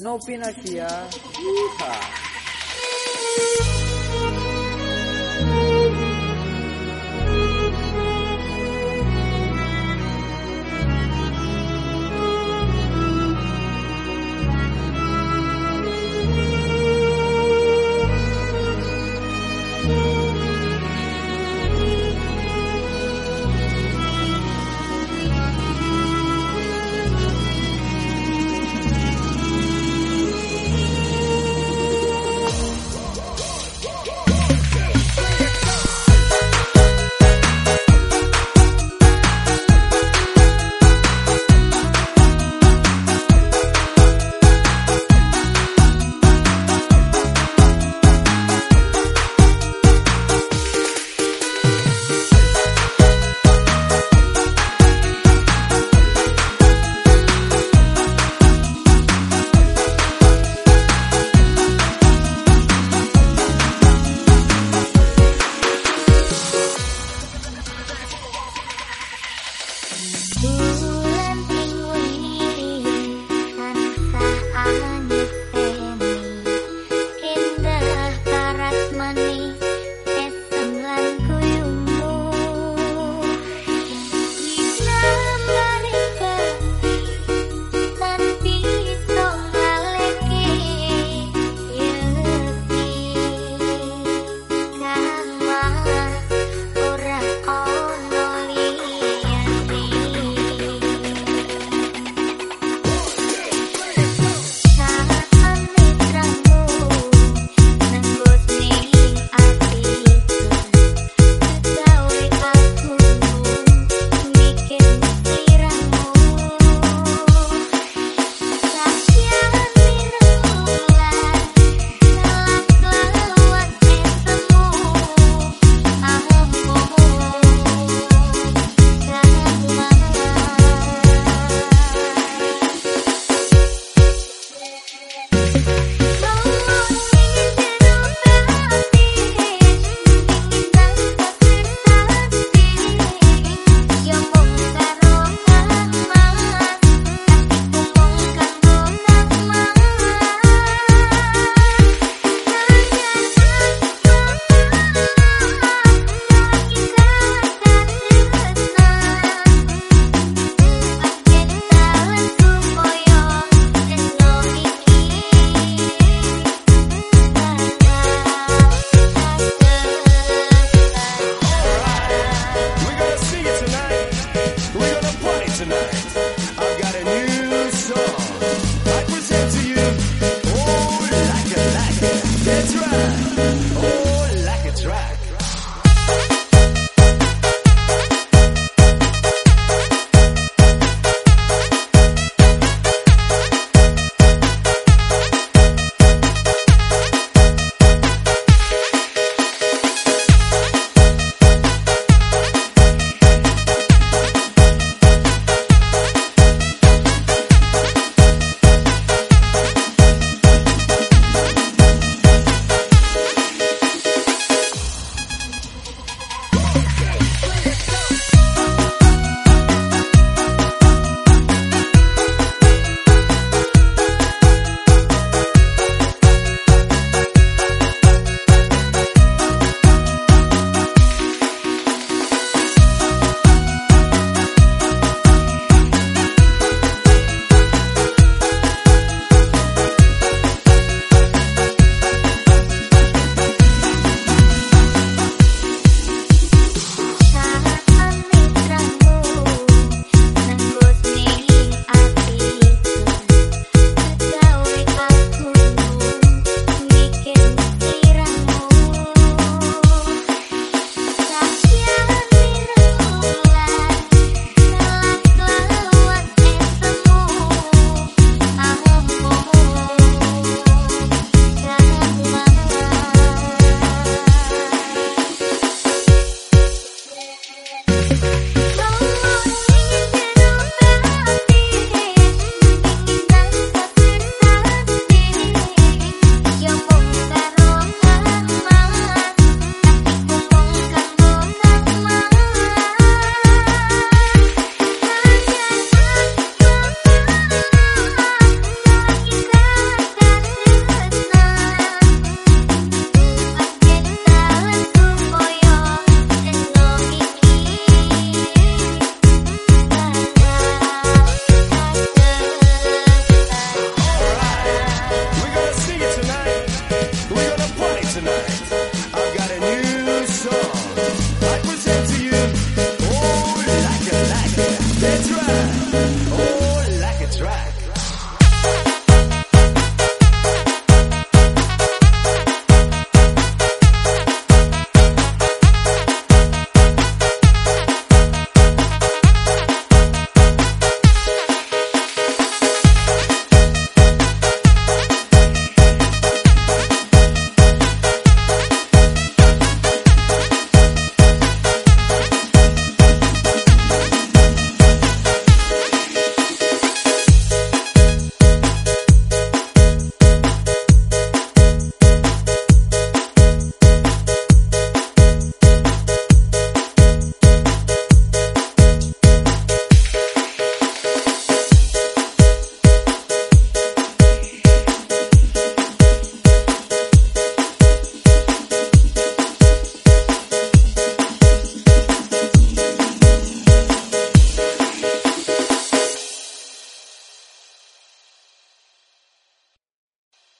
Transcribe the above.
No pina siya.